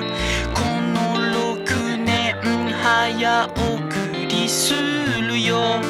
この6年早送りするよ。